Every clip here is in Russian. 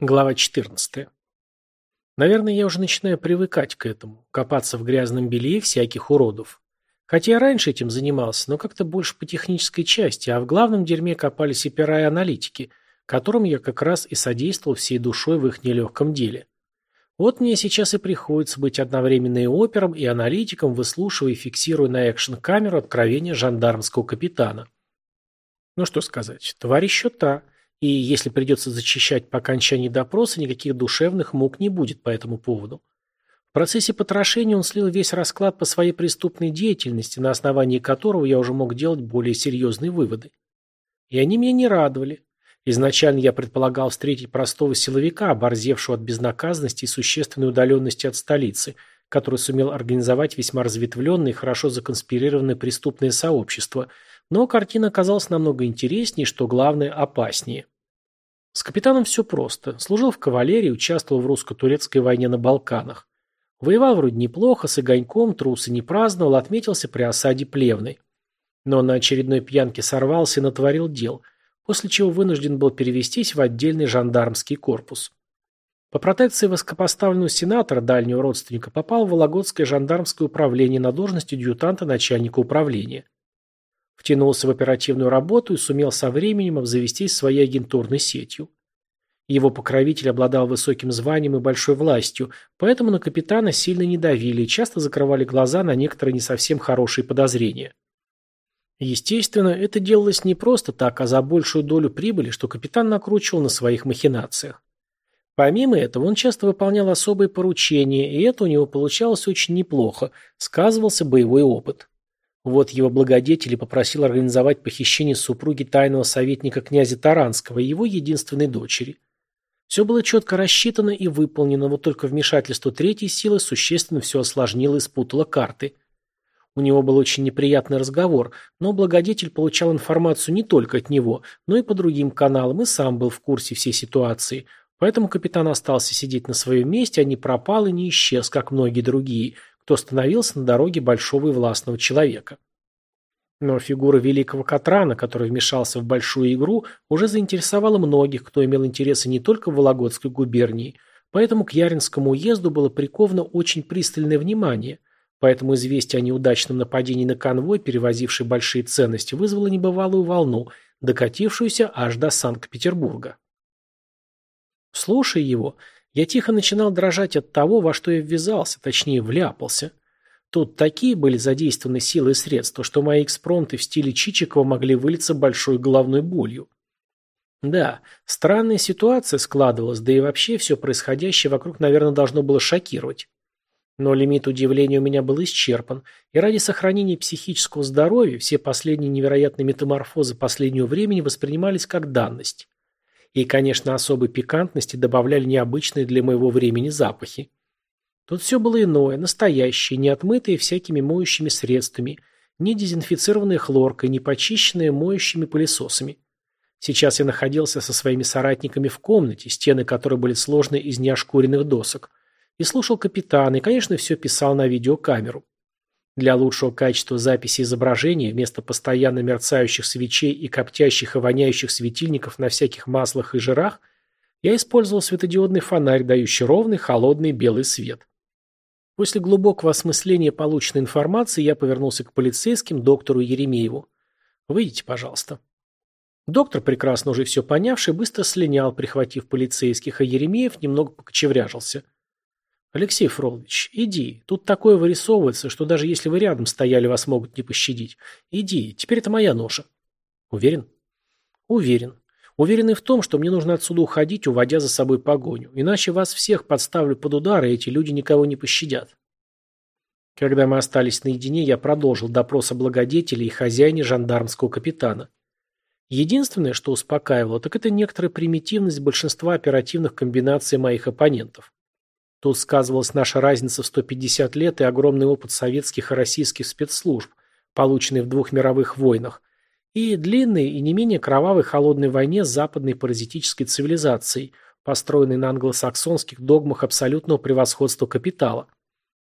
Глава 14. Наверное, я уже начинаю привыкать к этому, копаться в грязном белье всяких уродов. Хотя я раньше этим занимался, но как-то больше по технической части, а в главном дерьме копались и пера, и аналитики, которым я как раз и содействовал всей душой в их нелегком деле. Вот мне сейчас и приходится быть одновременно и опером, и аналитиком, выслушивая и фиксируя на экшн-камеру откровения жандармского капитана. Ну что сказать, тварь еще та – и если придется зачищать по окончании допроса, никаких душевных мук не будет по этому поводу. В процессе потрошения он слил весь расклад по своей преступной деятельности, на основании которого я уже мог делать более серьезные выводы. И они меня не радовали. Изначально я предполагал встретить простого силовика, оборзевшего от безнаказанности и существенной удаленности от столицы, который сумел организовать весьма разветвленное и хорошо законспирированное преступное сообщество – но картина оказалась намного интереснее, что главное, опаснее. С капитаном все просто. Служил в кавалерии, участвовал в русско-турецкой войне на Балканах. Воевал вроде неплохо, с огоньком, трусы не праздновал, отметился при осаде Плевной. Но на очередной пьянке сорвался и натворил дел, после чего вынужден был перевестись в отдельный жандармский корпус. По протекции высокопоставленного сенатора, дальнего родственника, попал в Вологодское жандармское управление на должность адъютанта начальника управления. Втянулся в оперативную работу и сумел со временем обзавестись своей агентурной сетью. Его покровитель обладал высоким званием и большой властью, поэтому на капитана сильно не давили и часто закрывали глаза на некоторые не совсем хорошие подозрения. Естественно, это делалось не просто так, а за большую долю прибыли, что капитан накручивал на своих махинациях. Помимо этого, он часто выполнял особые поручения, и это у него получалось очень неплохо, сказывался боевой опыт. Вот его благодетель попросил организовать похищение супруги тайного советника князя Таранского и его единственной дочери. Все было четко рассчитано и выполнено, вот только вмешательство третьей силы существенно все осложнило и спутало карты. У него был очень неприятный разговор, но благодетель получал информацию не только от него, но и по другим каналам, и сам был в курсе всей ситуации. Поэтому капитан остался сидеть на своем месте, а не пропал и не исчез, как многие другие, кто становился на дороге большого и властного человека. Но фигура великого Катрана, который вмешался в большую игру, уже заинтересовала многих, кто имел интересы не только в Вологодской губернии, поэтому к Яринскому уезду было приковано очень пристальное внимание, поэтому известие о неудачном нападении на конвой, перевозивший большие ценности, вызвало небывалую волну, докатившуюся аж до Санкт-Петербурга. Слушая его, я тихо начинал дрожать от того, во что я ввязался, точнее, вляпался. Тут такие были задействованы силы и средства, что мои экспромты в стиле Чичикова могли вылиться большой головной болью. Да, странная ситуация складывалась, да и вообще все происходящее вокруг, наверное, должно было шокировать. Но лимит удивления у меня был исчерпан, и ради сохранения психического здоровья все последние невероятные метаморфозы последнего времени воспринимались как данность. И, конечно, особой пикантности добавляли необычные для моего времени запахи. Тут все было иное, настоящее, не отмытое всякими моющими средствами, не дезинфицированное хлоркой, не почищенное моющими пылесосами. Сейчас я находился со своими соратниками в комнате, стены которой были сложны из неошкуренных досок, и слушал капитана, и, конечно, все писал на видеокамеру. Для лучшего качества записи изображения вместо постоянно мерцающих свечей и коптящих и воняющих светильников на всяких маслах и жирах я использовал светодиодный фонарь, дающий ровный холодный белый свет. После глубокого осмысления полученной информации я повернулся к полицейским, доктору Еремееву. «Выйдите, пожалуйста». Доктор, прекрасно уже все понявший, быстро слинял, прихватив полицейских, а Еремеев немного покочевряжился – Алексей Фролович, иди. Тут такое вырисовывается, что даже если вы рядом стояли, вас могут не пощадить. Иди, теперь это моя ноша. Уверен? Уверен. Уверен и в том, что мне нужно отсюда уходить, уводя за собой погоню. Иначе вас всех подставлю под удар, и эти люди никого не пощадят. Когда мы остались наедине, я продолжил допрос о благодетеле и хозяине жандармского капитана. Единственное, что успокаивало, так это некоторая примитивность большинства оперативных комбинаций моих оппонентов. Тут сказывалась наша разница в 150 лет и огромный опыт советских и российских спецслужб, полученный в двух мировых войнах, и длинной и не менее кровавой холодной войне с западной паразитической цивилизацией, построенной на англосаксонских догмах абсолютного превосходства капитала.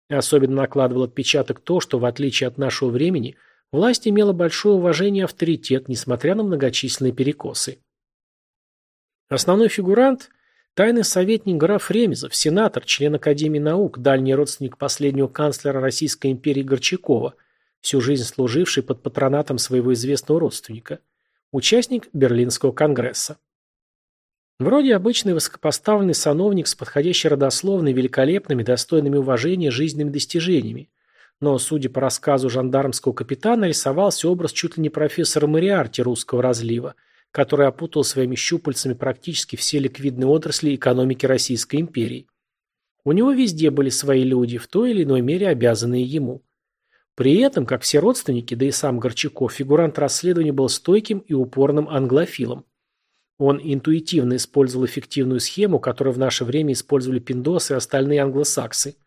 Особенно накладывал отпечаток то, что, в отличие от нашего времени, власть имела большое уважение и авторитет, несмотря на многочисленные перекосы. Основной фигурант – Тайный советник граф Ремезов, сенатор, член Академии наук, дальний родственник последнего канцлера Российской империи Горчакова, всю жизнь служивший под патронатом своего известного родственника. Участник Берлинского конгресса. Вроде обычный высокопоставленный сановник с подходящей родословной, великолепными, достойными уважения жизненными достижениями. Но, судя по рассказу жандармского капитана, рисовался образ чуть ли не профессора Мариарти русского разлива, который опутал своими щупальцами практически все ликвидные отрасли экономики Российской империи. У него везде были свои люди, в той или иной мере обязанные ему. При этом, как все родственники, да и сам Горчаков, фигурант расследования был стойким и упорным англофилом. Он интуитивно использовал эффективную схему, которую в наше время использовали пиндосы и остальные англосаксы.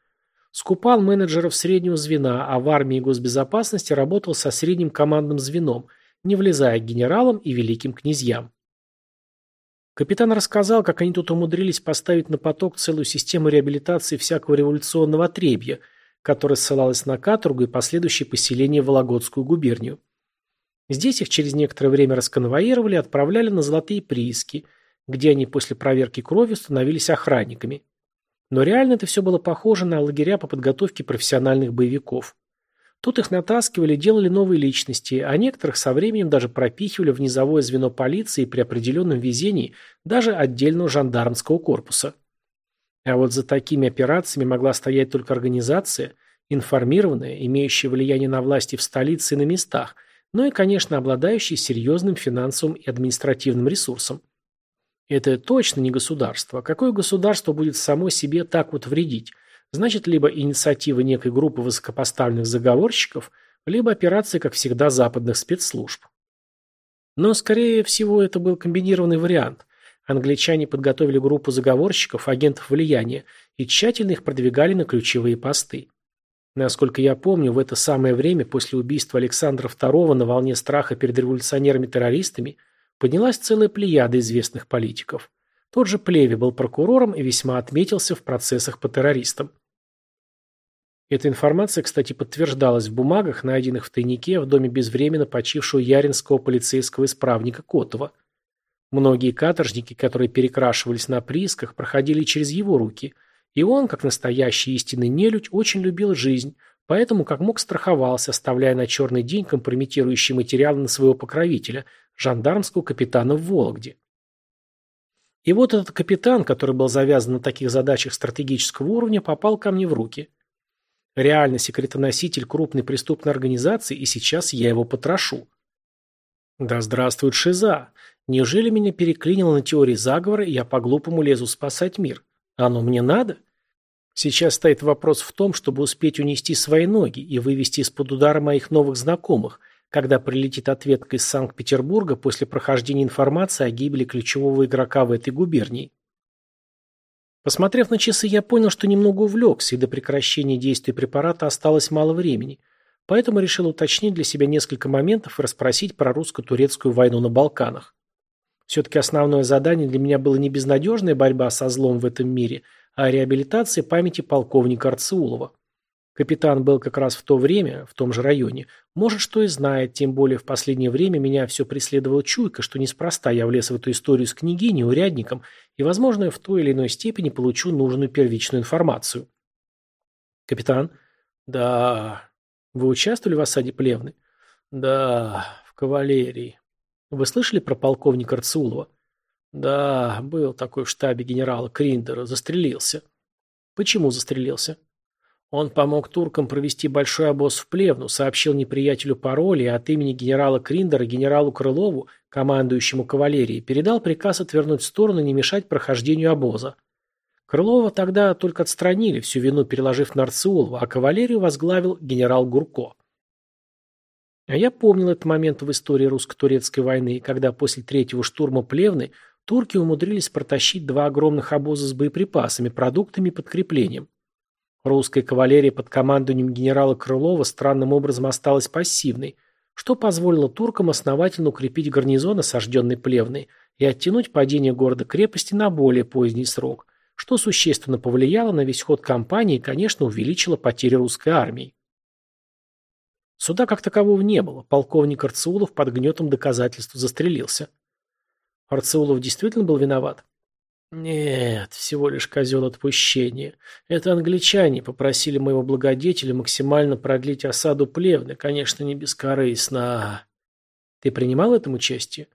Скупал менеджеров среднего звена, а в армии и госбезопасности работал со средним командным звеном – не влезая к генералам и великим князьям. Капитан рассказал, как они тут умудрились поставить на поток целую систему реабилитации всякого революционного отребья, которая ссылалась на каторгу и последующее поселение в Вологодскую губернию. Здесь их через некоторое время расконвоировали и отправляли на золотые прииски, где они после проверки крови становились охранниками. Но реально это все было похоже на лагеря по подготовке профессиональных боевиков. Тут их натаскивали, делали новые личности, а некоторых со временем даже пропихивали в низовое звено полиции при определенном везении даже отдельного жандармского корпуса. А вот за такими операциями могла стоять только организация, информированная, имеющая влияние на власти в столице и на местах, но и, конечно, обладающая серьезным финансовым и административным ресурсом. Это точно не государство. Какое государство будет само себе так вот вредить? Значит, либо инициатива некой группы высокопоставленных заговорщиков, либо операция, как всегда, западных спецслужб. Но, скорее всего, это был комбинированный вариант. Англичане подготовили группу заговорщиков, агентов влияния, и тщательно их продвигали на ключевые посты. Насколько я помню, в это самое время после убийства Александра II на волне страха перед революционерами-террористами поднялась целая плеяда известных политиков. Тот же Плеви был прокурором и весьма отметился в процессах по террористам. Эта информация, кстати, подтверждалась в бумагах, найденных в тайнике в доме безвременно почившего яринского полицейского исправника Котова. Многие каторжники, которые перекрашивались на приисках, проходили через его руки, и он, как настоящий истинный нелюдь, очень любил жизнь, поэтому как мог страховался, оставляя на черный день компрометирующие материалы на своего покровителя, жандармского капитана в Вологде. И вот этот капитан, который был завязан на таких задачах стратегического уровня, попал ко мне в руки – Реально секретоноситель крупной преступной организации, и сейчас я его потрошу. Да здравствует Шиза. Неужели меня переклинило на теории заговора, и я по-глупому лезу спасать мир? Оно мне надо? Сейчас стоит вопрос в том, чтобы успеть унести свои ноги и вывести из-под удара моих новых знакомых, когда прилетит ответка из Санкт-Петербурга после прохождения информации о гибели ключевого игрока в этой губернии. Посмотрев на часы, я понял, что немного увлекся, и до прекращения действия препарата осталось мало времени, поэтому решил уточнить для себя несколько моментов и расспросить про русско-турецкую войну на Балканах. Все-таки основное задание для меня было не безнадежная борьба со злом в этом мире, а реабилитация памяти полковника Арцеулова. Капитан был как раз в то время, в том же районе. Может, что и знает, тем более в последнее время меня все преследовала чуйка, что неспроста я влез в эту историю с княгиней, урядником, и, возможно, в той или иной степени получу нужную первичную информацию. Капитан? Да. Вы участвовали в осаде Плевны? Да, в кавалерии. Вы слышали про полковника Арцулова? Да, был такой в штабе генерала Криндера, застрелился. Почему застрелился? Он помог туркам провести большой обоз в Плевну, сообщил неприятелю пароли и от имени генерала Криндера генералу Крылову, командующему кавалерией, передал приказ отвернуть в сторону и не мешать прохождению обоза. Крылова тогда только отстранили, всю вину переложив на Арциулова, а кавалерию возглавил генерал Гурко. А я помнил этот момент в истории русско-турецкой войны, когда после третьего штурма Плевны турки умудрились протащить два огромных обоза с боеприпасами, продуктами и подкреплением. Русская кавалерия под командованием генерала Крылова странным образом осталась пассивной, что позволило туркам основательно укрепить гарнизон, осажденный Плевной, и оттянуть падение города-крепости на более поздний срок, что существенно повлияло на весь ход кампании и, конечно, увеличило потери русской армии. Суда как такового не было, полковник Арцеулов под гнетом доказательств застрелился. Арцеулов действительно был виноват? Нет, всего лишь козел отпущения. Это англичане попросили моего благодетеля максимально продлить осаду Плевны, конечно, не бескорыстно. Ты принимал в этом участие?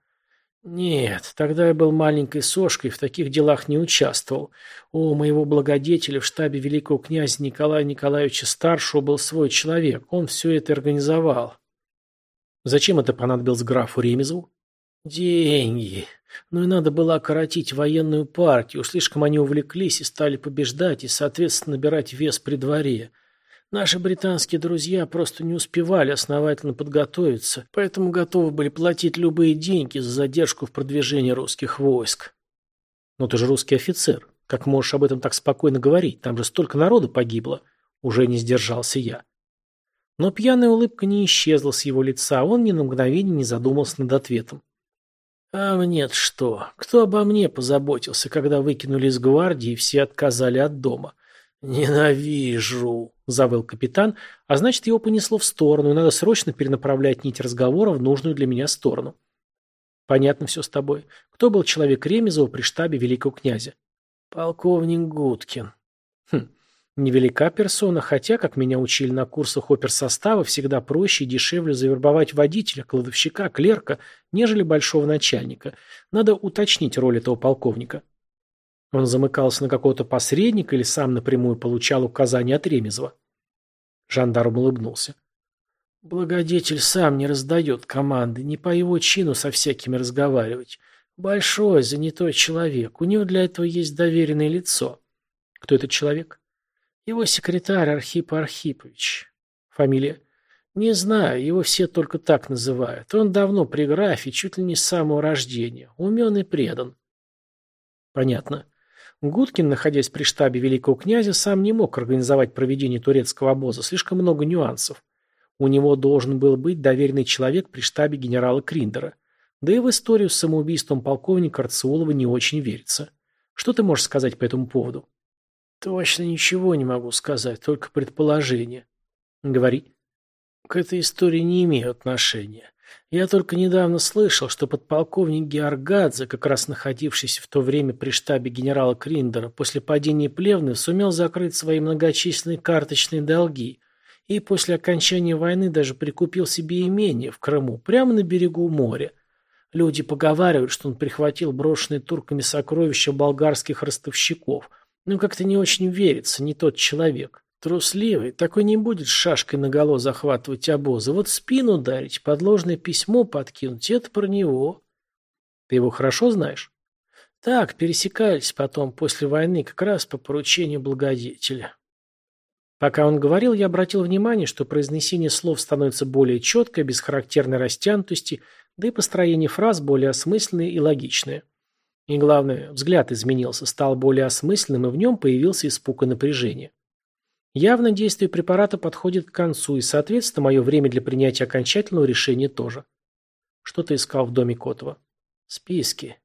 Нет, тогда я был маленькой сошкой, в таких делах не участвовал. У моего благодетеля в штабе великого князя Николая Николаевича Старшего был свой человек, он все это организовал. Зачем это понадобилось графу Ремезову? Деньги. Ну и надо было окоротить военную партию. Слишком они увлеклись и стали побеждать, и, соответственно, набирать вес при дворе. Наши британские друзья просто не успевали основательно подготовиться, поэтому готовы были платить любые деньги за задержку в продвижении русских войск. Но ты же русский офицер. Как можешь об этом так спокойно говорить? Там же столько народу погибло. Уже не сдержался я. Но пьяная улыбка не исчезла с его лица, он ни на мгновение не задумался над ответом. «А мне что? Кто обо мне позаботился, когда выкинули из гвардии и все отказали от дома? Ненавижу!» – завыл капитан, а значит, его понесло в сторону, и надо срочно перенаправлять нить разговора в нужную для меня сторону. «Понятно все с тобой. Кто был человек Ремезова при штабе великого князя?» «Полковник Гудкин». «Хм, Невелика персона, хотя, как меня учили на курсах оперсостава, всегда проще и дешевле завербовать водителя, кладовщика, клерка, нежели большого начальника. Надо уточнить роль этого полковника. Он замыкался на какого-то посредника или сам напрямую получал указания от Ремезова. Жандарм улыбнулся. Благодетель сам не раздает команды, не по его чину со всякими разговаривать. Большой, занятой человек, у него для этого есть доверенное лицо. Кто этот человек? Его секретарь Архип Архипович. Фамилия? Не знаю, его все только так называют. Он давно при графе, чуть ли не с самого рождения. Умен и предан. Понятно. Гудкин, находясь при штабе великого князя, сам не мог организовать проведение турецкого обоза. Слишком много нюансов. У него должен был быть доверенный человек при штабе генерала Криндера. Да и в историю с самоубийством полковника Арциулова не очень верится. Что ты можешь сказать по этому поводу? Точно ничего не могу сказать, только предположение. Говори. К этой истории не имею отношения. Я только недавно слышал, что подполковник Георгадзе, как раз находившийся в то время при штабе генерала Криндера, после падения Плевны сумел закрыть свои многочисленные карточные долги и после окончания войны даже прикупил себе имение в Крыму, прямо на берегу моря. Люди поговаривают, что он прихватил брошенные турками сокровища болгарских ростовщиков – ну, как-то не очень верится, не тот человек. Трусливый, такой не будет шашкой наголо захватывать обозы. Вот спину ударить, подложное письмо подкинуть, это про него. Ты его хорошо знаешь? Так, пересекались потом, после войны, как раз по поручению благодетеля. Пока он говорил, я обратил внимание, что произнесение слов становится более четкое, без характерной растянутости, да и построение фраз более осмысленное и логичное. И главное, взгляд изменился, стал более осмысленным, и в нем появился испуг и напряжение. Явно действие препарата подходит к концу, и, соответственно, мое время для принятия окончательного решения тоже. Что ты искал в доме Котова? Списки.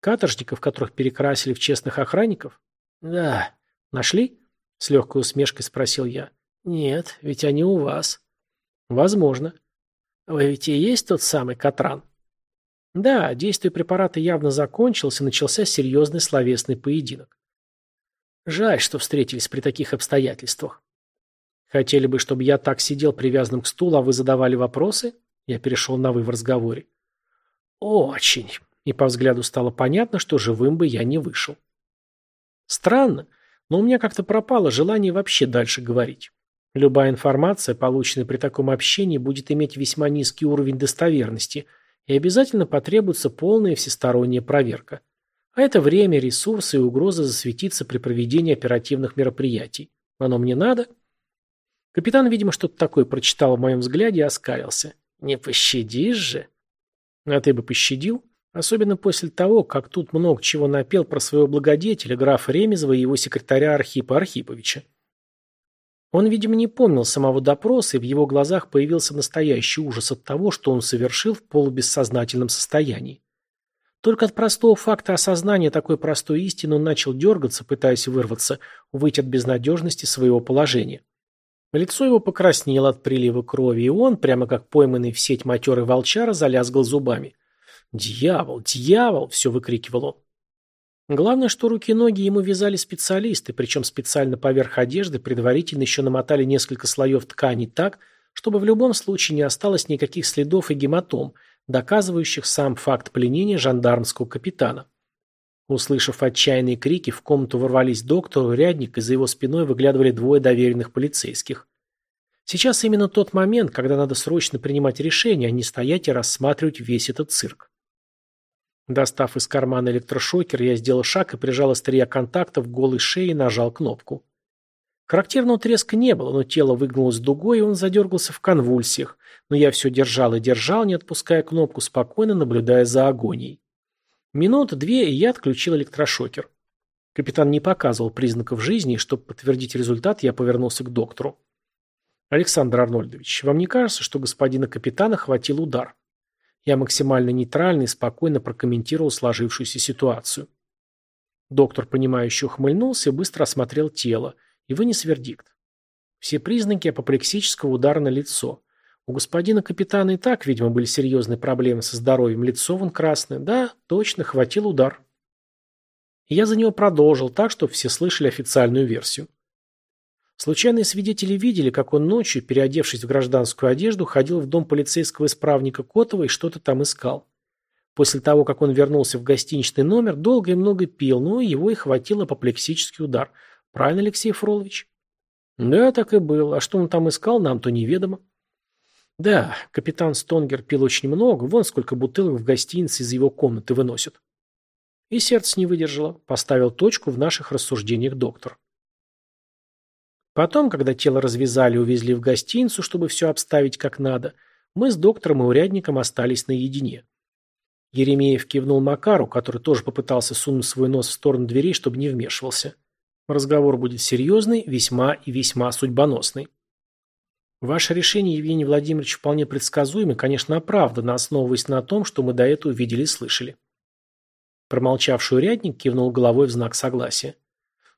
Каторжников, которых перекрасили в честных охранников? Да. Нашли? С легкой усмешкой спросил я. Нет, ведь они у вас. Возможно. Вы ведь и есть тот самый Катран? Да, действие препарата явно закончилось, и начался серьезный словесный поединок. Жаль, что встретились при таких обстоятельствах. Хотели бы, чтобы я так сидел привязанным к стулу, а вы задавали вопросы? Я перешел на «вы» в разговоре. Очень. И по взгляду стало понятно, что живым бы я не вышел. Странно, но у меня как-то пропало желание вообще дальше говорить. Любая информация, полученная при таком общении, будет иметь весьма низкий уровень достоверности – и обязательно потребуется полная всесторонняя проверка. А это время, ресурсы и угроза засветиться при проведении оперативных мероприятий. Оно мне надо? Капитан, видимо, что-то такое прочитал в моем взгляде и оскалился. Не пощадишь же? А ты бы пощадил? Особенно после того, как тут много чего напел про своего благодетеля, графа Ремезова и его секретаря Архипа Архиповича. Он, видимо, не помнил самого допроса, и в его глазах появился настоящий ужас от того, что он совершил в полубессознательном состоянии. Только от простого факта осознания такой простой истины он начал дергаться, пытаясь вырваться, выйти от безнадежности своего положения. Лицо его покраснело от прилива крови, и он, прямо как пойманный в сеть матерый волчара, залязгал зубами. «Дьявол! Дьявол!» — все выкрикивал он. Главное, что руки и ноги ему вязали специалисты, причем специально поверх одежды предварительно еще намотали несколько слоев ткани так, чтобы в любом случае не осталось никаких следов и гематом, доказывающих сам факт пленения жандармского капитана. Услышав отчаянные крики, в комнату ворвались доктор, урядник, и за его спиной выглядывали двое доверенных полицейских. Сейчас именно тот момент, когда надо срочно принимать решение, а не стоять и рассматривать весь этот цирк. Достав из кармана электрошокер, я сделал шаг и прижал острия контакта в голой шее и нажал кнопку. Характерного треска не было, но тело выгнулось дугой, и он задергался в конвульсиях, но я все держал и держал, не отпуская кнопку, спокойно наблюдая за агонией. Минута две, и я отключил электрошокер. Капитан не показывал признаков жизни, и чтобы подтвердить результат, я повернулся к доктору. «Александр Арнольдович, вам не кажется, что господина капитана хватил удар?» Я максимально нейтрально и спокойно прокомментировал сложившуюся ситуацию. Доктор, понимающе ухмыльнулся, быстро осмотрел тело и вынес вердикт. Все признаки апоплексического удара на лицо. У господина капитана и так, видимо, были серьезные проблемы со здоровьем. Лицо вон красное. Да, точно, хватил удар. Я за него продолжил так, чтобы все слышали официальную версию. Случайные свидетели видели, как он ночью, переодевшись в гражданскую одежду, ходил в дом полицейского исправника Котова и что-то там искал. После того, как он вернулся в гостиничный номер, долго и много пил, но его и хватил апоплексический удар. Правильно, Алексей Фролович? Да, так и было. А что он там искал, нам-то неведомо. Да, капитан Стонгер пил очень много, вон сколько бутылок в гостинице из его комнаты выносят. И сердце не выдержало, поставил точку в наших рассуждениях доктор. Потом, когда тело развязали и увезли в гостиницу, чтобы все обставить как надо, мы с доктором и урядником остались наедине. Еремеев кивнул Макару, который тоже попытался сунуть свой нос в сторону дверей, чтобы не вмешивался. Разговор будет серьезный, весьма и весьма судьбоносный. Ваше решение, Евгений Владимирович, вполне предсказуемо, конечно, оправдано, основываясь на том, что мы до этого видели и слышали. Промолчавший урядник кивнул головой в знак согласия.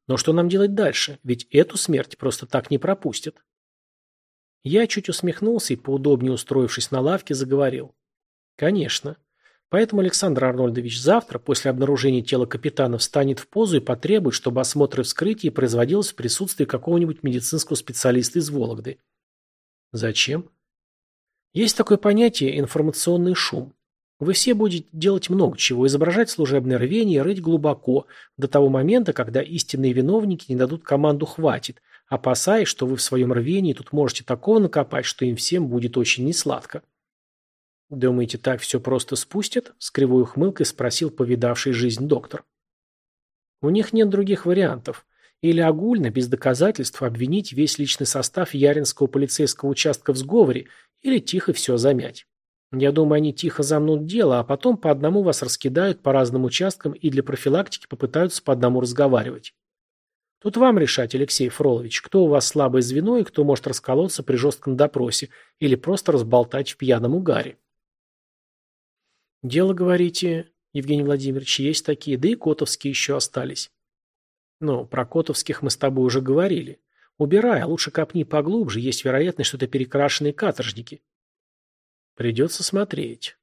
Но что нам делать дальше? Ведь эту смерть просто так не пропустят. Я чуть усмехнулся и, поудобнее устроившись на лавке, заговорил. Конечно. Поэтому Александр Арнольдович завтра, после обнаружения тела капитана, встанет в позу и потребует, чтобы осмотр и вскрытие производилось в присутствии какого-нибудь медицинского специалиста из Вологды. Зачем? Есть такое понятие информационный шум. Вы все будете делать много чего, изображать служебное рвение, рыть глубоко, до того момента, когда истинные виновники не дадут команду «хватит», опасаясь, что вы в своем рвении тут можете такого накопать, что им всем будет очень несладко. «Думаете, так все просто спустят?» – с кривой ухмылкой спросил повидавший жизнь доктор. «У них нет других вариантов. Или огульно, без доказательств, обвинить весь личный состав Яринского полицейского участка в сговоре, или тихо все замять. Я думаю, они тихо замнут дело, а потом по одному вас раскидают по разным участкам и для профилактики попытаются по одному разговаривать. Тут вам решать, Алексей Фролович, кто у вас слабое звено и кто может расколоться при жестком допросе или просто разболтать в пьяном угаре. Дело, говорите, Евгений Владимирович, есть такие, да и котовские еще остались. Ну, про котовских мы с тобой уже говорили. Убирай, а лучше копни поглубже, есть вероятность, что это перекрашенные каторжники. Придется смотреть.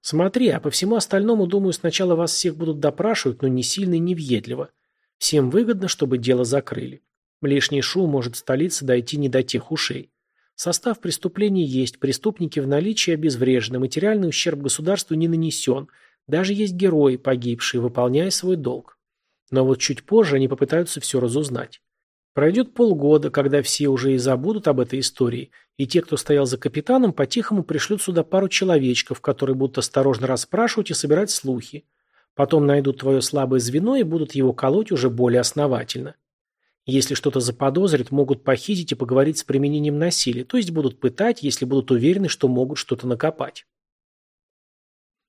Смотри, а по всему остальному, думаю, сначала вас всех будут допрашивать, но не сильно и не въедливо. Всем выгодно, чтобы дело закрыли. Лишний шум может в столице дойти не до тех ушей. Состав преступления есть, преступники в наличии обезврежены, материальный ущерб государству не нанесен. Даже есть герои, погибшие, выполняя свой долг. Но вот чуть позже они попытаются все разузнать. Пройдет полгода, когда все уже и забудут об этой истории, и те, кто стоял за капитаном, по-тихому пришлют сюда пару человечков, которые будут осторожно расспрашивать и собирать слухи. Потом найдут твое слабое звено и будут его колоть уже более основательно. Если что-то заподозрят, могут похитить и поговорить с применением насилия, то есть будут пытать, если будут уверены, что могут что-то накопать.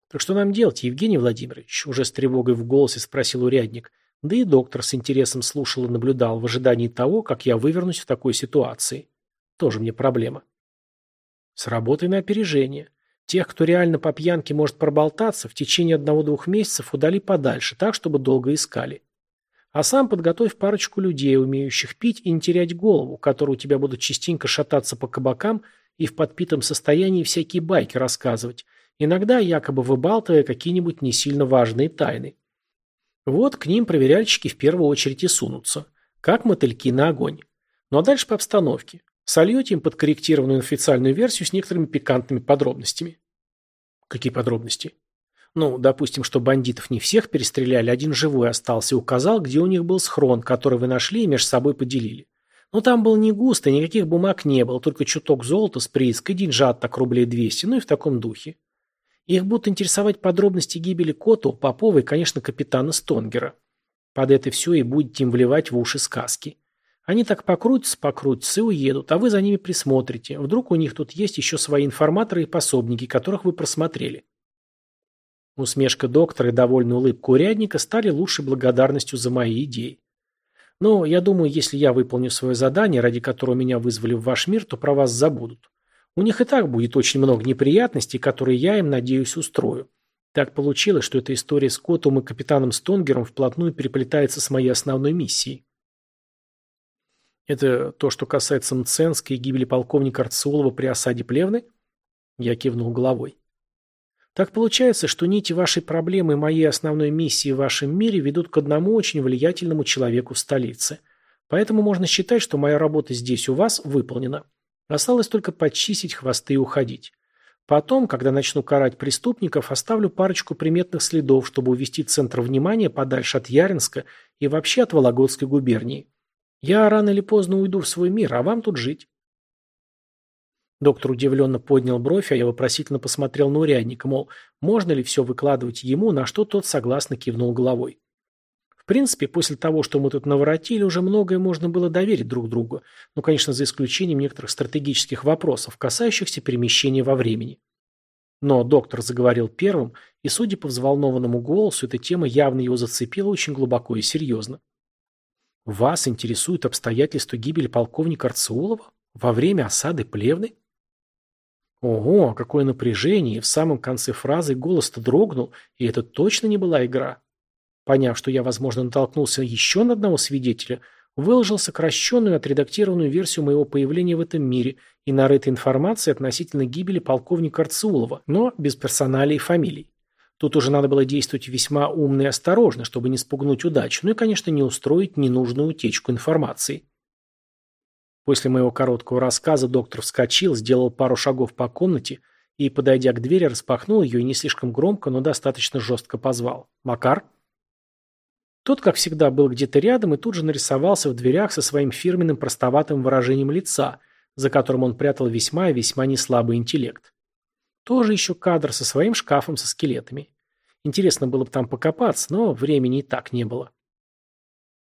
«Так что нам делать, Евгений Владимирович?» – уже с тревогой в голосе спросил урядник – да и доктор с интересом слушал и наблюдал в ожидании того, как я вывернусь в такой ситуации. Тоже мне проблема. Сработай на опережение. Тех, кто реально по пьянке может проболтаться, в течение одного-двух месяцев удали подальше, так, чтобы долго искали. А сам подготовь парочку людей, умеющих пить и не терять голову, которые у тебя будут частенько шататься по кабакам и в подпитом состоянии всякие байки рассказывать, иногда якобы выбалтывая какие-нибудь не сильно важные тайны. Вот к ним проверяльщики в первую очередь и сунутся. Как мотыльки на огонь. Ну а дальше по обстановке. Сольете им подкорректированную официальную версию с некоторыми пикантными подробностями. Какие подробности? Ну, допустим, что бандитов не всех перестреляли, один живой остался и указал, где у них был схрон, который вы нашли и между собой поделили. Но там было не густо, никаких бумаг не было, только чуток золота с прииской, деньжат так рублей 200, ну и в таком духе. Их будут интересовать подробности гибели Коту, Попова и, конечно, капитана Стонгера. Под это все и будете им вливать в уши сказки. Они так покрутятся, покрутятся и уедут, а вы за ними присмотрите. Вдруг у них тут есть еще свои информаторы и пособники, которых вы просмотрели. Усмешка доктора и довольная улыбка урядника стали лучшей благодарностью за мои идеи. Но я думаю, если я выполню свое задание, ради которого меня вызвали в ваш мир, то про вас забудут. У них и так будет очень много неприятностей, которые я им, надеюсь, устрою. Так получилось, что эта история с Котом и капитаном Стонгером вплотную переплетается с моей основной миссией. Это то, что касается Мценска и гибели полковника Арцулова при осаде Плевны? Я кивнул головой. Так получается, что нити вашей проблемы и моей основной миссии в вашем мире ведут к одному очень влиятельному человеку в столице. Поэтому можно считать, что моя работа здесь у вас выполнена. Осталось только подчистить хвосты и уходить. Потом, когда начну карать преступников, оставлю парочку приметных следов, чтобы увести центр внимания подальше от Яринска и вообще от Вологодской губернии. Я рано или поздно уйду в свой мир, а вам тут жить. Доктор удивленно поднял бровь, а я вопросительно посмотрел на урядника, мол, можно ли все выкладывать ему, на что тот согласно кивнул головой. В принципе, после того, что мы тут наворотили, уже многое можно было доверить друг другу, ну, конечно, за исключением некоторых стратегических вопросов, касающихся перемещения во времени. Но доктор заговорил первым, и, судя по взволнованному голосу, эта тема явно его зацепила очень глубоко и серьезно. «Вас интересуют обстоятельства гибели полковника Арцеулова во время осады Плевны?» Ого, какое напряжение, в самом конце фразы голос-то дрогнул, и это точно не была игра. Поняв, что я, возможно, натолкнулся еще на одного свидетеля, выложил сокращенную отредактированную версию моего появления в этом мире и нарытой информации относительно гибели полковника Арцулова, но без персоналей и фамилий. Тут уже надо было действовать весьма умно и осторожно, чтобы не спугнуть удачу, ну и, конечно, не устроить ненужную утечку информации. После моего короткого рассказа доктор вскочил, сделал пару шагов по комнате и, подойдя к двери, распахнул ее и не слишком громко, но достаточно жестко позвал. «Макар?» Тот, как всегда, был где-то рядом и тут же нарисовался в дверях со своим фирменным простоватым выражением лица, за которым он прятал весьма и весьма неслабый интеллект. Тоже еще кадр со своим шкафом со скелетами. Интересно было бы там покопаться, но времени и так не было.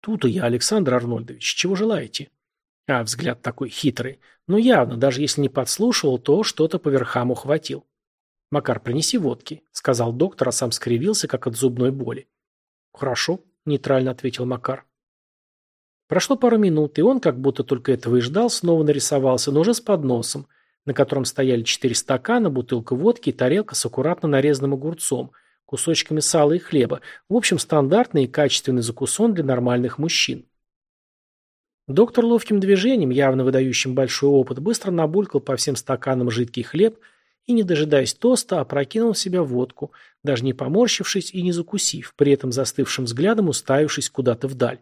Тут и я, Александр Арнольдович, чего желаете? А взгляд такой хитрый. Ну явно, даже если не подслушивал, то что-то по верхам ухватил. «Макар, принеси водки», — сказал доктор, а сам скривился, как от зубной боли. «Хорошо», — нейтрально ответил Макар. Прошло пару минут, и он, как будто только этого и ждал, снова нарисовался, но уже с подносом, на котором стояли четыре стакана, бутылка водки и тарелка с аккуратно нарезанным огурцом, кусочками сала и хлеба. В общем, стандартный и качественный закусон для нормальных мужчин. Доктор ловким движением, явно выдающим большой опыт, быстро набулькал по всем стаканам жидкий хлеб и, не дожидаясь тоста, опрокинул в себя водку, даже не поморщившись и не закусив, при этом застывшим взглядом уставившись куда-то вдаль.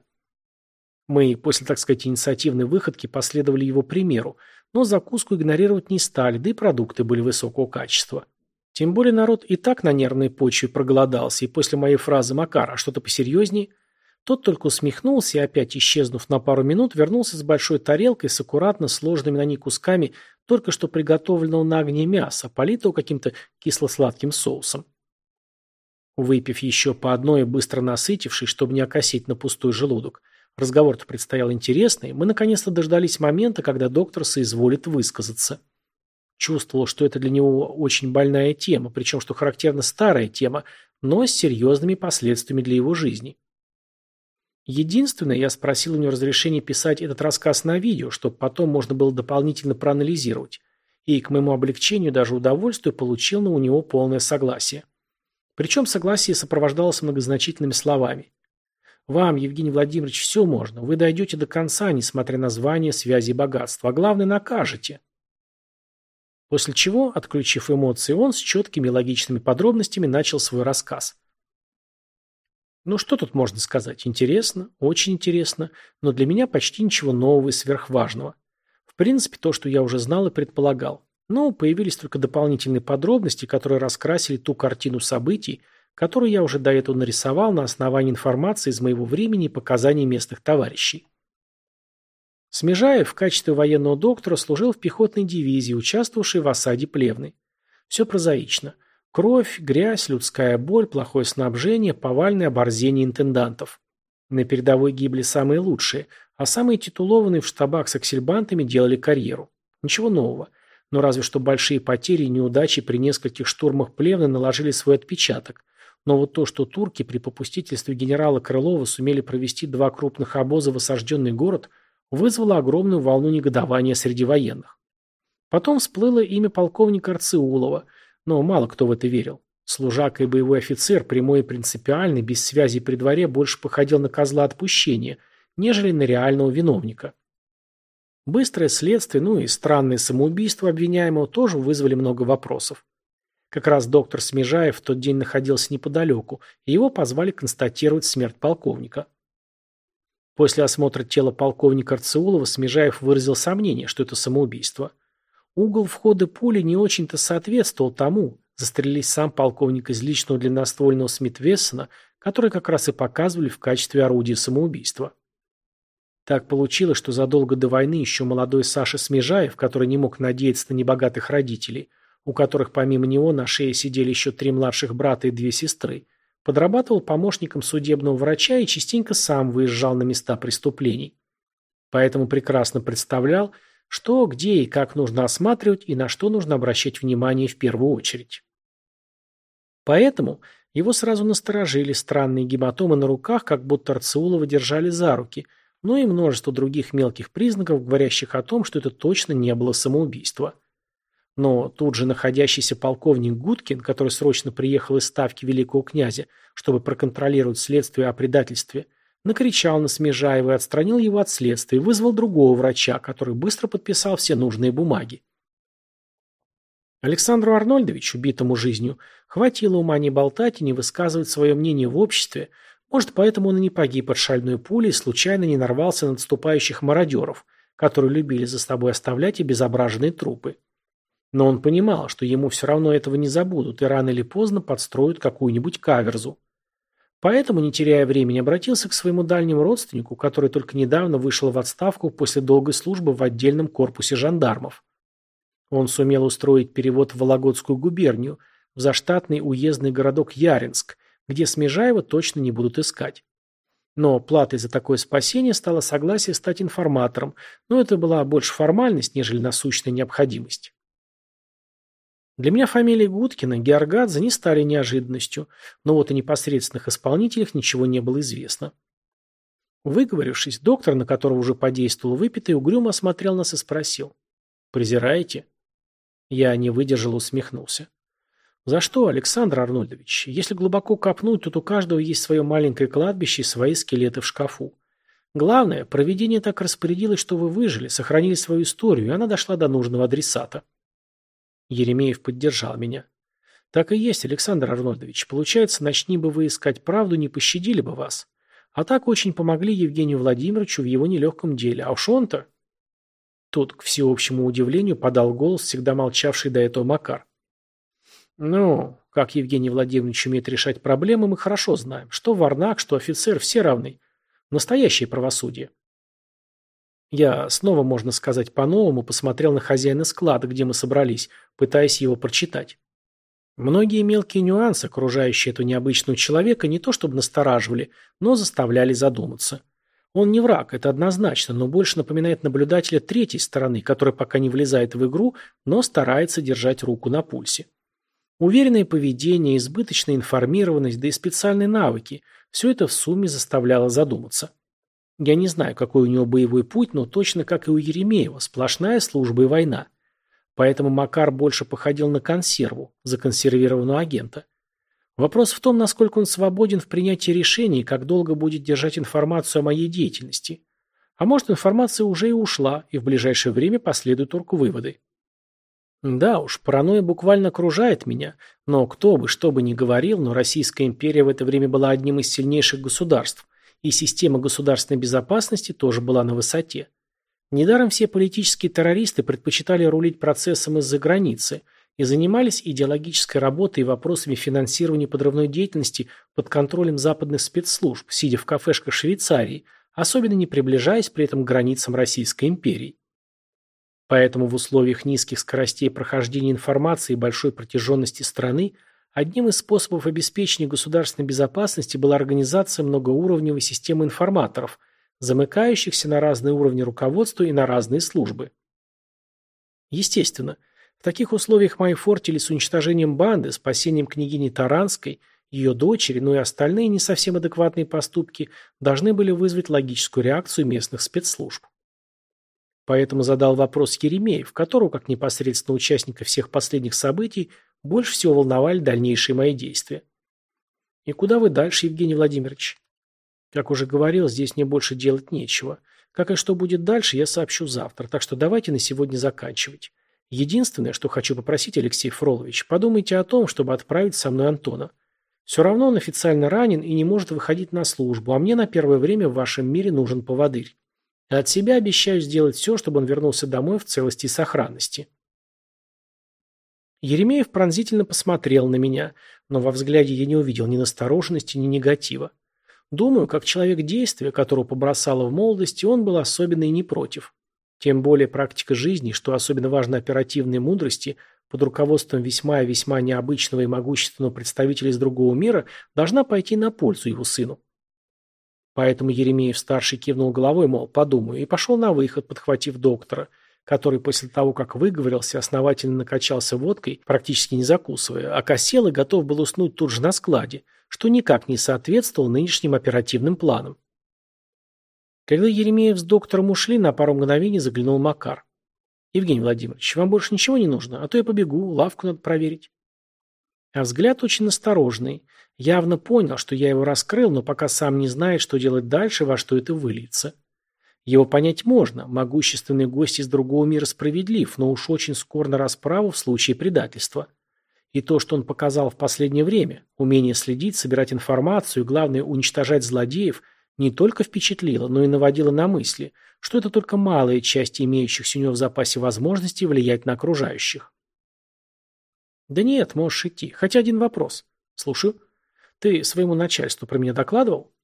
Мы, после, так сказать, инициативной выходки, последовали его примеру, но закуску игнорировать не стали, да и продукты были высокого качества. Тем более народ и так на нервной почве проголодался, и после моей фразы «Макар, а что-то посерьезнее?» Тот только усмехнулся и, опять исчезнув на пару минут, вернулся с большой тарелкой с аккуратно сложенными на ней кусками только что приготовленного на огне мяса, политого каким-то кисло-сладким соусом. Выпив еще по одной и быстро насытившись, чтобы не окосить на пустой желудок, разговор-то предстоял интересный, мы наконец-то дождались момента, когда доктор соизволит высказаться. Чувствовал, что это для него очень больная тема, причем, что характерно старая тема, но с серьезными последствиями для его жизни. Единственное, я спросил у него разрешения писать этот рассказ на видео, чтобы потом можно было дополнительно проанализировать. И, к моему облегчению, даже удовольствию, получил на у него полное согласие. Причем согласие сопровождалось многозначительными словами. «Вам, Евгений Владимирович, все можно. Вы дойдете до конца, несмотря на звание, связи и богатство. А главное, накажете». После чего, отключив эмоции, он с четкими логичными подробностями начал свой рассказ. Ну что тут можно сказать? Интересно, очень интересно, но для меня почти ничего нового и сверхважного. В принципе, то, что я уже знал и предполагал. Но появились только дополнительные подробности, которые раскрасили ту картину событий, которую я уже до этого нарисовал на основании информации из моего времени и показаний местных товарищей. Смежаев в качестве военного доктора служил в пехотной дивизии, участвовавшей в осаде Плевны. Все прозаично. Кровь, грязь, людская боль, плохое снабжение, повальное оборзение интендантов. На передовой гибли самые лучшие, а самые титулованные в штабах с аксельбантами делали карьеру. Ничего нового. Но разве что большие потери и неудачи при нескольких штурмах Плевны наложили свой отпечаток. Но вот то, что турки при попустительстве генерала Крылова сумели провести два крупных обоза в осажденный город, вызвало огромную волну негодования среди военных. Потом всплыло имя полковника Арциулова, но мало кто в это верил. Служака и боевой офицер, прямой и принципиальный, без связи при дворе, больше походил на козла отпущения, нежели на реального виновника. Быстрое следствие, ну и странное самоубийство обвиняемого тоже вызвали много вопросов. Как раз доктор Смежаев в тот день находился неподалеку, и его позвали констатировать смерть полковника. После осмотра тела полковника Арцеулова Смежаев выразил сомнение, что это самоубийство. Угол входа пули не очень-то соответствовал тому, застрелились сам полковник из личного длинноствольного Смит-Вессона, который как раз и показывали в качестве орудия самоубийства. Так получилось, что задолго до войны еще молодой Саша Смежаев, который не мог надеяться на небогатых родителей, у которых помимо него на шее сидели еще три младших брата и две сестры, подрабатывал помощником судебного врача и частенько сам выезжал на места преступлений. Поэтому прекрасно представлял, что, где и как нужно осматривать и на что нужно обращать внимание в первую очередь. Поэтому его сразу насторожили странные гематомы на руках, как будто Арцеулова держали за руки, но и множество других мелких признаков, говорящих о том, что это точно не было самоубийство. Но тут же находящийся полковник Гудкин, который срочно приехал из ставки великого князя, чтобы проконтролировать следствие о предательстве, накричал на Смежаева и отстранил его от следствия и вызвал другого врача, который быстро подписал все нужные бумаги. Александру Арнольдовичу, убитому жизнью, хватило ума не болтать и не высказывать свое мнение в обществе, может, поэтому он и не погиб от шальной пули и случайно не нарвался на отступающих мародеров, которые любили за собой оставлять обезображенные трупы. Но он понимал, что ему все равно этого не забудут и рано или поздно подстроят какую-нибудь каверзу. Поэтому, не теряя времени, обратился к своему дальнему родственнику, который только недавно вышел в отставку после долгой службы в отдельном корпусе жандармов. Он сумел устроить перевод в Вологодскую губернию, в заштатный уездный городок Яринск, где Смежаева точно не будут искать. Но платой за такое спасение стало согласие стать информатором, но это была больше формальность, нежели насущная необходимость. Для меня фамилии Гудкина, Георгадзе не стали неожиданностью, но вот о непосредственных исполнителях ничего не было известно. Выговорившись, доктор, на которого уже подействовал выпитый, угрюмо осмотрел нас и спросил. «Презираете?» Я не выдержал и усмехнулся. «За что, Александр Арнольдович? Если глубоко копнуть, тут у каждого есть свое маленькое кладбище и свои скелеты в шкафу. Главное, проведение так распорядилось, что вы выжили, сохранили свою историю, и она дошла до нужного адресата». Еремеев поддержал меня. Так и есть, Александр Арнольдович. Получается, начни бы вы искать правду, не пощадили бы вас. А так очень помогли Евгению Владимировичу в его нелегком деле. А уж он-то... Тут, к всеобщему удивлению, подал голос всегда молчавший до этого Макар. Ну, как Евгений Владимирович умеет решать проблемы, мы хорошо знаем. Что варнак, что офицер, все равны. Настоящее правосудие. Я снова, можно сказать, по-новому посмотрел на хозяина склада, где мы собрались, пытаясь его прочитать. Многие мелкие нюансы, окружающие этого необычного человека, не то чтобы настораживали, но заставляли задуматься. Он не враг, это однозначно, но больше напоминает наблюдателя третьей стороны, который пока не влезает в игру, но старается держать руку на пульсе. Уверенное поведение, избыточная информированность, да и специальные навыки – все это в сумме заставляло задуматься. Я не знаю, какой у него боевой путь, но точно как и у Еремеева, сплошная служба и война. Поэтому Макар больше походил на консерву, законсервированного агента. Вопрос в том, насколько он свободен в принятии решений и как долго будет держать информацию о моей деятельности. А может, информация уже и ушла, и в ближайшее время последуют выводы. Да уж, паранойя буквально окружает меня, но кто бы что бы ни говорил, но Российская империя в это время была одним из сильнейших государств, и система государственной безопасности тоже была на высоте. Недаром все политические террористы предпочитали рулить процессом из-за границы и занимались идеологической работой и вопросами финансирования подрывной деятельности под контролем западных спецслужб, сидя в кафешках Швейцарии, особенно не приближаясь при этом к границам Российской империи. Поэтому в условиях низких скоростей прохождения информации и большой протяженности страны одним из способов обеспечения государственной безопасности была организация многоуровневой системы информаторов, замыкающихся на разные уровни руководства и на разные службы. Естественно, в таких условиях мои фортили с уничтожением банды, спасением княгини Таранской, ее дочери, ну и остальные не совсем адекватные поступки должны были вызвать логическую реакцию местных спецслужб. Поэтому задал вопрос Еремеев, которого, как непосредственно участника всех последних событий, больше всего волновали дальнейшие мои действия. «И куда вы дальше, Евгений Владимирович?» «Как уже говорил, здесь мне больше делать нечего. Как и что будет дальше, я сообщу завтра, так что давайте на сегодня заканчивать. Единственное, что хочу попросить, Алексей Фролович, подумайте о том, чтобы отправить со мной Антона. Все равно он официально ранен и не может выходить на службу, а мне на первое время в вашем мире нужен поводырь. От себя обещаю сделать все, чтобы он вернулся домой в целости и сохранности. Еремеев пронзительно посмотрел на меня, но во взгляде я не увидел ни настороженности, ни негатива. Думаю, как человек действия, которого побросало в молодости, он был особенно и не против. Тем более практика жизни, что особенно важно оперативной мудрости, под руководством весьма и весьма необычного и могущественного представителя из другого мира, должна пойти на пользу его сыну. Поэтому Еремеев-старший кивнул головой, мол, подумаю, и пошел на выход, подхватив доктора, который после того, как выговорился, основательно накачался водкой, практически не закусывая, а косел и готов был уснуть тут же на складе, что никак не соответствовало нынешним оперативным планам. Когда Еремеев с доктором ушли, на пару мгновений заглянул Макар. «Евгений Владимирович, вам больше ничего не нужно, а то я побегу, лавку надо проверить». А взгляд очень осторожный. Явно понял, что я его раскрыл, но пока сам не знает, что делать дальше, во что это выльется. Его понять можно. Могущественный гость из другого мира справедлив, но уж очень скоро на расправу в случае предательства. И то, что он показал в последнее время, умение следить, собирать информацию и, главное, уничтожать злодеев, не только впечатлило, но и наводило на мысли, что это только малая часть имеющихся у него в запасе возможностей влиять на окружающих. Да нет, можешь идти. Хотя один вопрос. Слушаю. Ты своему начальству про меня докладывал?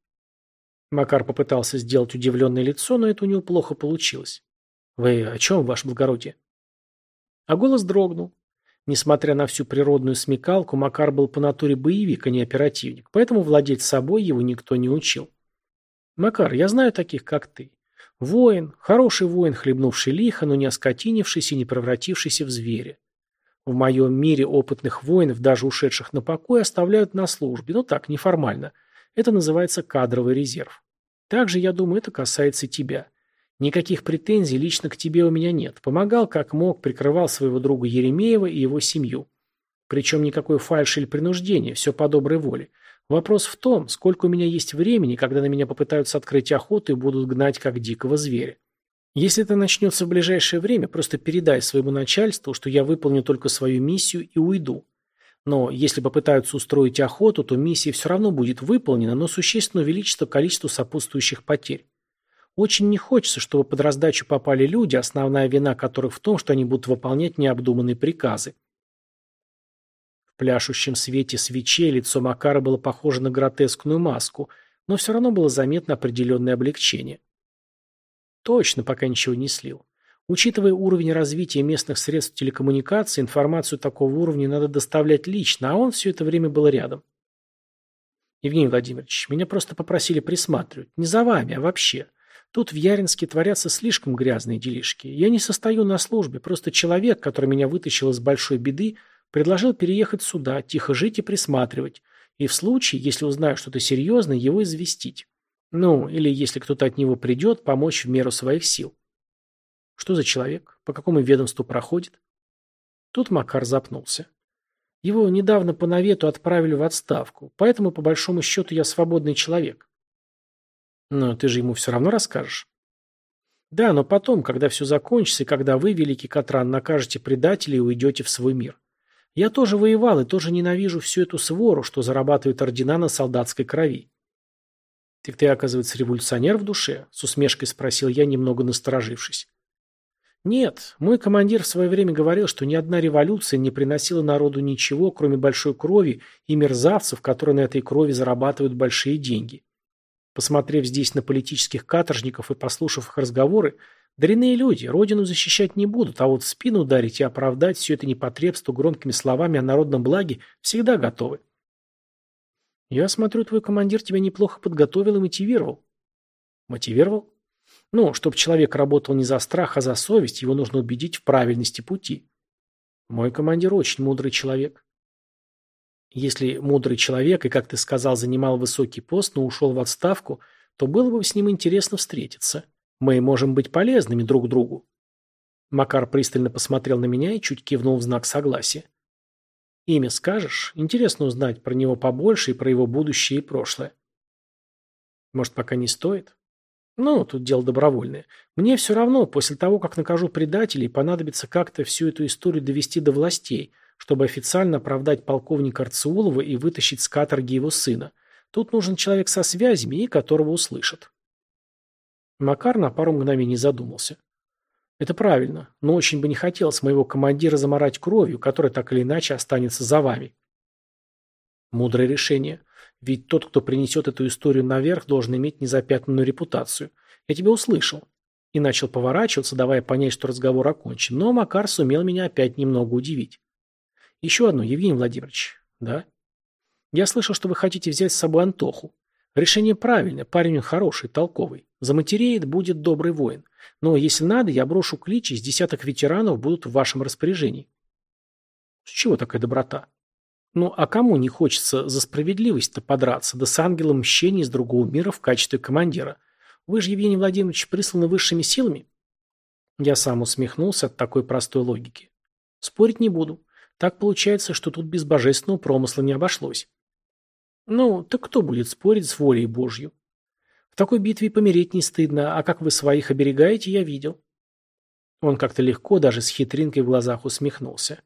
Макар попытался сделать удивленное лицо, но это у него плохо получилось. Вы о чем, ваше благородие? А голос дрогнул. Несмотря на всю природную смекалку, Макар был по натуре боевик, а не оперативник, поэтому владеть собой его никто не учил. Макар, я знаю таких, как ты. Воин, хороший воин, хлебнувший лихо, но не оскотинившийся и не превратившийся в зверя. В моем мире опытных воинов, даже ушедших на покой, оставляют на службе, но так, неформально. Это называется кадровый резерв. Также, я думаю, это касается тебя. Никаких претензий лично к тебе у меня нет. Помогал как мог, прикрывал своего друга Еремеева и его семью. Причем никакой фальши или принуждения, все по доброй воле. Вопрос в том, сколько у меня есть времени, когда на меня попытаются открыть охоту и будут гнать как дикого зверя. Если это начнется в ближайшее время, просто передай своему начальству, что я выполню только свою миссию и уйду. Но если попытаются устроить охоту, то миссия все равно будет выполнена, но существенно увеличится количество сопутствующих потерь. Очень не хочется, чтобы под раздачу попали люди, основная вина которых в том, что они будут выполнять необдуманные приказы. В пляшущем свете свечей лицо Макара было похоже на гротескную маску, но все равно было заметно определенное облегчение. Точно, пока ничего не слил. Учитывая уровень развития местных средств телекоммуникации, информацию такого уровня надо доставлять лично, а он все это время был рядом. Евгений Владимирович, меня просто попросили присматривать. Не за вами, а вообще. Тут в Яринске творятся слишком грязные делишки. Я не состою на службе, просто человек, который меня вытащил из большой беды, предложил переехать сюда, тихо жить и присматривать. И в случае, если узнаю что-то серьезное, его известить. Ну, или если кто-то от него придет, помочь в меру своих сил. Что за человек? По какому ведомству проходит? Тут Макар запнулся. Его недавно по навету отправили в отставку, поэтому, по большому счету, я свободный человек. Но ты же ему все равно расскажешь. Да, но потом, когда все закончится, и когда вы, великий Катран, накажете предателей и уйдете в свой мир. Я тоже воевал и тоже ненавижу всю эту свору, что зарабатывает ордена на солдатской крови. «Так ты, оказывается, революционер в душе?» – с усмешкой спросил я, немного насторожившись. «Нет, мой командир в свое время говорил, что ни одна революция не приносила народу ничего, кроме большой крови и мерзавцев, которые на этой крови зарабатывают большие деньги. Посмотрев здесь на политических каторжников и послушав их разговоры, дрянные люди, родину защищать не будут, а вот спину ударить и оправдать все это непотребство громкими словами о народном благе всегда готовы. Я смотрю, твой командир тебя неплохо подготовил и мотивировал. Мотивировал? Ну, чтобы человек работал не за страх, а за совесть, его нужно убедить в правильности пути. Мой командир очень мудрый человек. Если мудрый человек и, как ты сказал, занимал высокий пост, но ушел в отставку, то было бы с ним интересно встретиться. Мы можем быть полезными друг другу. Макар пристально посмотрел на меня и чуть кивнул в знак согласия. Имя скажешь? Интересно узнать про него побольше и про его будущее и прошлое. Может, пока не стоит? Ну, тут дело добровольное. Мне все равно, после того, как накажу предателей, понадобится как-то всю эту историю довести до властей, чтобы официально оправдать полковника Арцеулова и вытащить с каторги его сына. Тут нужен человек со связями и которого услышат. Макар на пару мгновений задумался. Это правильно, но очень бы не хотелось моего командира заморать кровью, которая так или иначе останется за вами. Мудрое решение. Ведь тот, кто принесет эту историю наверх, должен иметь незапятнанную репутацию. Я тебя услышал. И начал поворачиваться, давая понять, что разговор окончен. Но Макар сумел меня опять немного удивить. Еще одно, Евгений Владимирович. Да? Я слышал, что вы хотите взять с собой Антоху. Решение правильное, парень хороший, толковый. Заматереет, будет добрый воин. Но если надо, я брошу клич, из десяток ветеранов будут в вашем распоряжении. С чего такая доброта? Ну, а кому не хочется за справедливость-то подраться, да с ангелом мщения из другого мира в качестве командира? Вы же, Евгений Владимирович, присланы высшими силами? Я сам усмехнулся от такой простой логики. Спорить не буду. Так получается, что тут без божественного промысла не обошлось. Ну, так кто будет спорить с волей Божью? В такой битве помереть не стыдно, а как вы своих оберегаете, я видел. Он как-то легко, даже с хитринкой в глазах усмехнулся.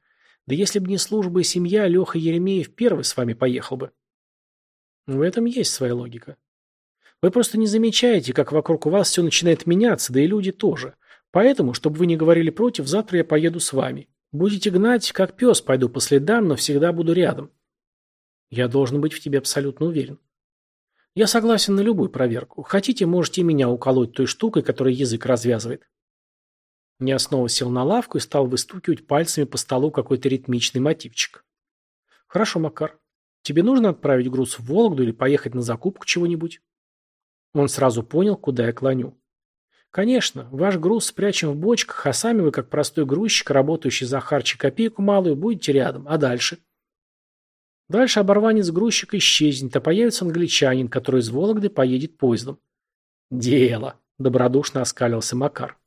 Да если бы не служба и семья, Леха Еремеев первый с вами поехал бы. В этом есть своя логика. Вы просто не замечаете, как вокруг вас все начинает меняться, да и люди тоже. Поэтому, чтобы вы не говорили против, завтра я поеду с вами. Будете гнать, как пес, пойду по следам, но всегда буду рядом. Я должен быть в тебе абсолютно уверен. Я согласен на любую проверку. Хотите, можете меня уколоть той штукой, которая язык развязывает. Я снова сел на лавку и стал выстукивать пальцами по столу какой-то ритмичный мотивчик. Хорошо, Макар. Тебе нужно отправить груз в Вологду или поехать на закупку чего-нибудь? Он сразу понял, куда я клоню. Конечно, ваш груз спрячем в бочках, а сами вы, как простой грузчик, работающий за харчи копейку малую, будете рядом. А дальше? Дальше оборванец-грузчик исчезнет, а появится англичанин, который из Вологды поедет поездом. «Дело», — добродушно оскалился Макар.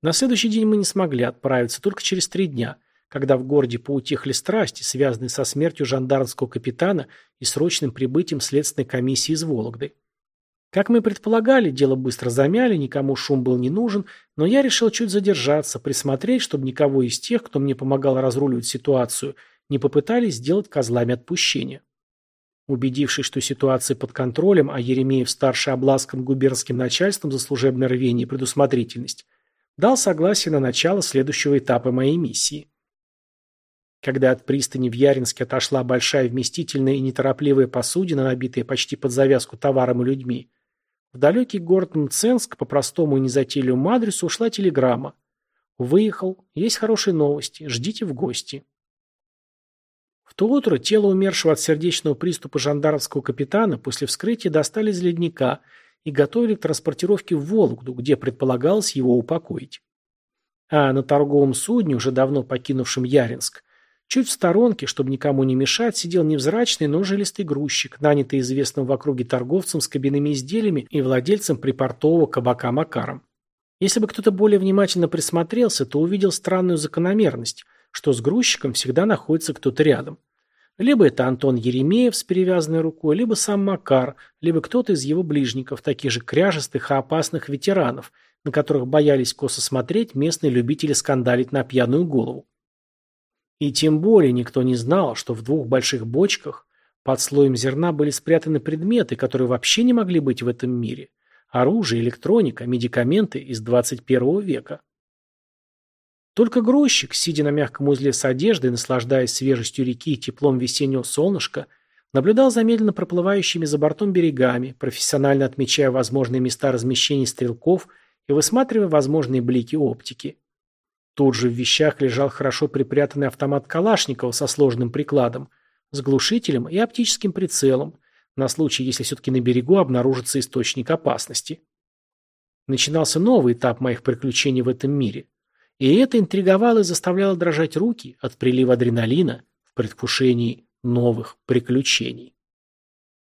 На следующий день мы не смогли отправиться, только через три дня, когда в городе поутихли страсти, связанные со смертью жандармского капитана и срочным прибытием следственной комиссии из Вологды. Как мы предполагали, дело быстро замяли, никому шум был не нужен, но я решил чуть задержаться, присмотреть, чтобы никого из тех, кто мне помогал разруливать ситуацию, не попытались сделать козлами отпущения. Убедившись, что ситуация под контролем, а Еремеев-старший обласкан губернским начальством за служебное рвение и предусмотрительность, дал согласие на начало следующего этапа моей миссии. Когда от пристани в Яринске отошла большая вместительная и неторопливая посудина, набитая почти под завязку товаром и людьми, в далекий город Мценск по простому и незатейливому адресу ушла телеграмма. «Выехал. Есть хорошие новости. Ждите в гости». В то утро тело умершего от сердечного приступа жандармского капитана после вскрытия достали из ледника и готовили к транспортировке в Вологду, где предполагалось его упокоить. А на торговом судне, уже давно покинувшем Яринск, чуть в сторонке, чтобы никому не мешать, сидел невзрачный, но жилистый грузчик, нанятый известным в округе торговцем с кабинными изделиями и владельцем припортового кабака Макаром. Если бы кто-то более внимательно присмотрелся, то увидел странную закономерность – что с грузчиком всегда находится кто-то рядом. Либо это Антон Еремеев с перевязанной рукой, либо сам Макар, либо кто-то из его ближников, таких же кряжестых и опасных ветеранов, на которых боялись косо смотреть местные любители скандалить на пьяную голову. И тем более никто не знал, что в двух больших бочках под слоем зерна были спрятаны предметы, которые вообще не могли быть в этом мире. Оружие, электроника, медикаменты из 21 века. Только грузчик, сидя на мягком узле с одеждой, наслаждаясь свежестью реки и теплом весеннего солнышка, наблюдал за медленно проплывающими за бортом берегами, профессионально отмечая возможные места размещения стрелков и высматривая возможные блики оптики. Тут же в вещах лежал хорошо припрятанный автомат Калашникова со сложным прикладом, с глушителем и оптическим прицелом, на случай, если все-таки на берегу обнаружится источник опасности. Начинался новый этап моих приключений в этом мире – и это интриговало и заставляло дрожать руки от прилива адреналина в предвкушении новых приключений.